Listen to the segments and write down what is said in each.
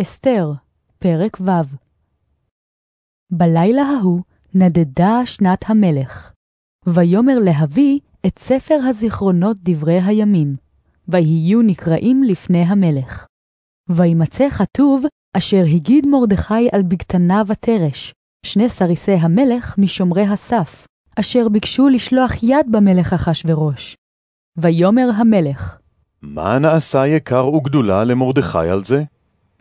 אסתר, פרק ו' בלילה ההוא נדדה שנת המלך. ויאמר להביא את ספר הזיכרונות דברי הימים, ויהיו נקראים לפני המלך. וימצא כתוב אשר הגיד מרדכי על בגתנה ותרש, שני סריסי המלך משומרי הסף, אשר ביקשו לשלוח יד במלך אחשורוש. ויאמר המלך, מה נעשה יקר וגדולה למרדכי על זה?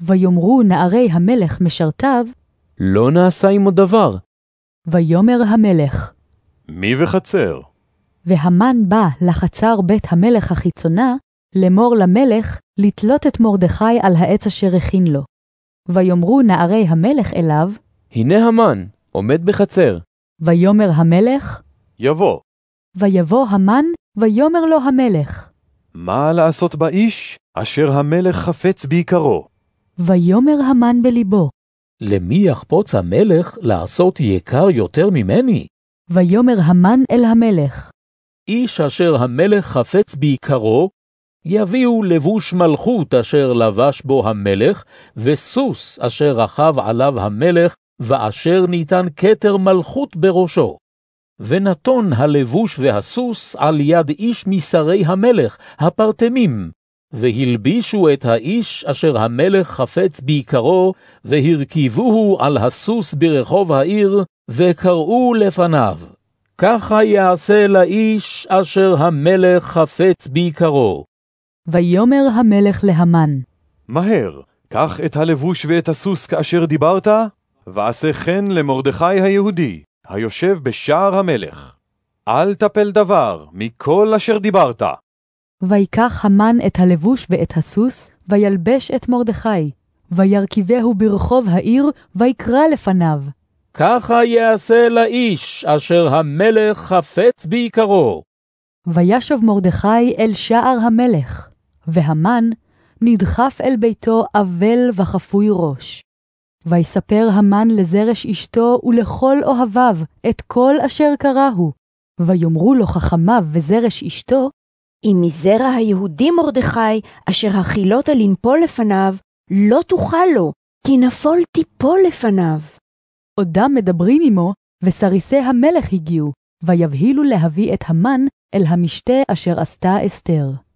ויאמרו נערי המלך משרתיו, לא נעשה עמו דבר. ויאמר המלך, מי וחצר? והמן בא לחצר בית המלך החיצונה, לאמור למלך לתלות את מרדכי על העץ אשר הכין לו. ויאמרו נערי המלך אליו, הנה המן, עומד בחצר. ויאמר המלך, יבוא. ויבוא המן, ויאמר לו המלך. מה לעשות באיש אשר המלך חפץ ביקרו? ויאמר המן בלבו, למי יחפוץ המלך לעשות יקר יותר ממני? ויאמר המן אל המלך, איש אשר המלך חפץ ביקרו, יביאו לבוש מלכות אשר לבש בו המלך, וסוס אשר רכב עליו המלך, ואשר ניתן כתר מלכות בראשו. ונתון הלבוש והסוס על יד איש משרי המלך, הפרטמים, והלבישו את האיש אשר המלך חפץ ביקרו, והרכיבוהו על הסוס ברחוב העיר, וקראו לפניו. ככה יעשה לאיש אשר המלך חפץ ביקרו. ויאמר המלך להמן, מהר, קח את הלבוש ואת הסוס כאשר דיברת, ועשה כן למרדכי היהודי, היושב בשער המלך. אל תפל דבר מכל אשר דיברת. ויקח המן את הלבוש ואת הסוס, וילבש את מרדכי, וירכיבהו ברחוב העיר, ויקרא לפניו. ככה יעשה לאיש אשר המלך חפץ ביקרו. וישב מרדכי אל שער המלך, והמן נדחף אל ביתו אבל וחפוי ראש. ויספר המן לזרש אשתו ולכל אוהביו את כל אשר קראהו. ויאמרו לו חכמיו וזרש אשתו, אם מזרע היהודי מרדכי, אשר הכילות לנפול לפניו, לא תוכל לו, כי נפול תיפול לפניו. עודם מדברים עמו, וסריסי המלך הגיעו, ויבהילו להביא את המן אל המשתה אשר עשתה אסתר.